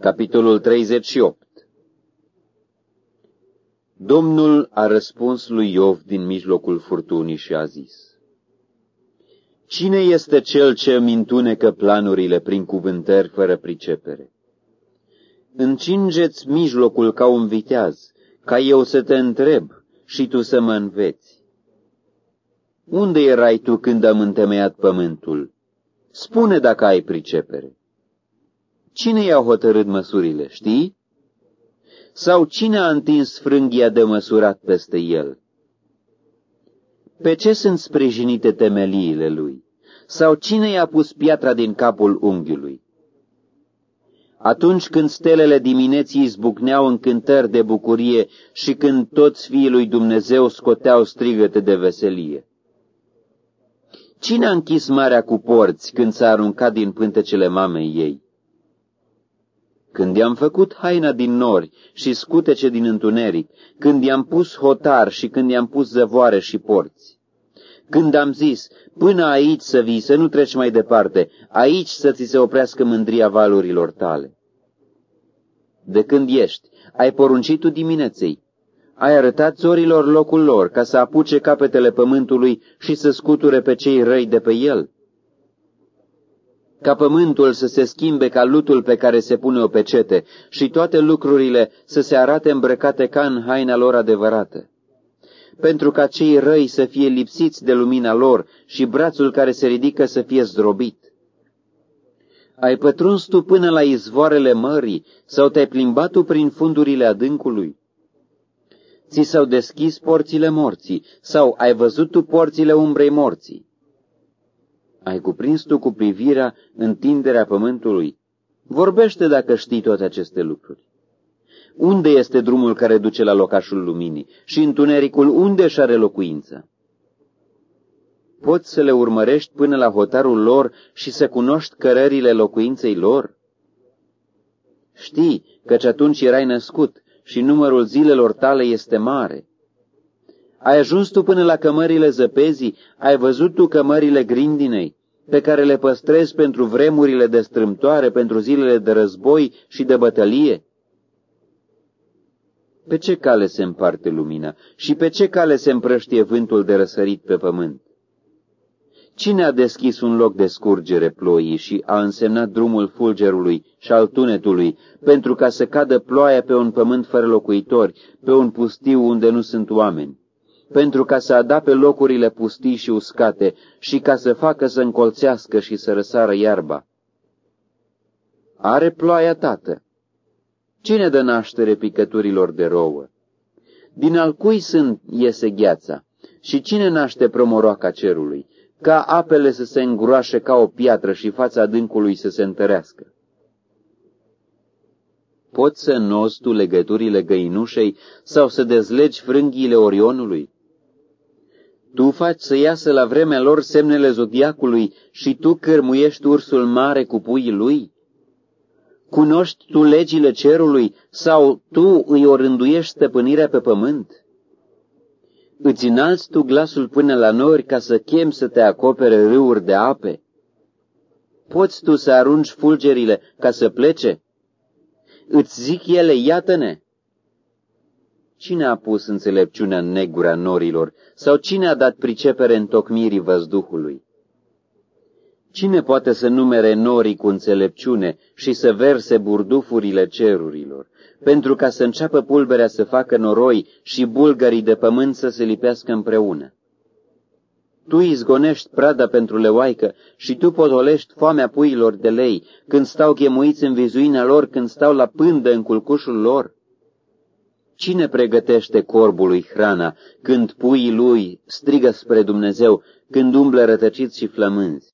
Capitolul 38 Domnul a răspuns lui Iov din mijlocul furtunii și a zis, Cine este cel ce îmi întunecă planurile prin cuvântări fără pricepere? Încingeți mijlocul ca un viteaz, ca eu să te întreb și tu să mă înveți. Unde erai tu când am întemeiat pământul? Spune dacă ai pricepere. Cine i-a hotărât măsurile, știi? Sau cine a întins frânghia de măsurat peste el? Pe ce sunt sprijinite temeliile lui? Sau cine i-a pus piatra din capul unghiului? Atunci când stelele dimineții izbucneau în cântări de bucurie și când toți fiii lui Dumnezeu scoteau strigăte de veselie. Cine a închis marea cu porți când s-a aruncat din pântecele mamei ei? Când i-am făcut haina din nori și scutece din întuneric, când i-am pus hotar și când i-am pus zăvoare și porți. Când am zis, până aici să vii, să nu treci mai departe, aici să ți se oprească mândria valurilor tale. De când ești, ai poruncit tu dimineței, ai arătat zorilor locul lor ca să apuce capetele pământului și să scuture pe cei răi de pe el ca pământul să se schimbe ca lutul pe care se pune o pecete și toate lucrurile să se arate îmbrăcate ca în haina lor adevărată. Pentru ca cei răi să fie lipsiți de lumina lor și brațul care se ridică să fie zdrobit. Ai pătruns tu până la izvoarele mării sau te-ai plimbat tu prin fundurile adâncului? Ți s-au deschis porțile morții sau ai văzut tu porțile umbrei morții? Ai cuprins tu cu privirea întinderea pământului? Vorbește dacă știi toate aceste lucruri. Unde este drumul care duce la locașul luminii și întunericul unde își are locuința? Poți să le urmărești până la hotarul lor și să cunoști cărările locuinței lor? Știi căci atunci erai născut și numărul zilelor tale este mare. Ai ajuns tu până la cămările zăpezii, ai văzut tu cămările grindinei, pe care le păstrezi pentru vremurile de strâmtoare, pentru zilele de război și de bătălie? Pe ce cale se împarte lumina și pe ce cale se împrăștie vântul de răsărit pe pământ? Cine a deschis un loc de scurgere ploii și a însemnat drumul fulgerului și al tunetului, pentru ca să cadă ploaia pe un pământ fără locuitori, pe un pustiu unde nu sunt oameni? Pentru ca să adape locurile pustii și uscate și ca să facă să încolțească și să răsară iarba. Are ploaia tată. Cine dă naștere picăturilor de rouă? Din al cui sunt iese gheața? Și cine naște promoroaca cerului? Ca apele să se îngroașe ca o piatră și fața adâncului să se întărească. Poți să nozi tu legăturile găinușei sau să dezlegi frânghiile orionului? Tu faci să iasă la vremea lor semnele zodiacului și tu cărmuiești ursul mare cu puii lui? Cunoști tu legile cerului sau tu îi orânduiești stăpânirea pe pământ? Îți înalți tu glasul până la nori ca să chem să te acopere râuri de ape? Poți tu să arunci fulgerile ca să plece? Îți zic ele, iată-ne! Cine a pus înțelepciunea în negura norilor sau cine a dat pricepere în tocmirii văzduhului? Cine poate să numere norii cu înțelepciune și să verse burdufurile cerurilor, pentru ca să înceapă pulberea să facă noroi și bulgării de pământ să se lipească împreună? Tu izgonești prada pentru leoaică și tu potolești foamea puilor de lei, când stau chemuiți în vizuina lor, când stau la pândă în culcușul lor? Cine pregătește corbului hrana când puii lui strigă spre Dumnezeu, când umblă rătăciți și flămânzi?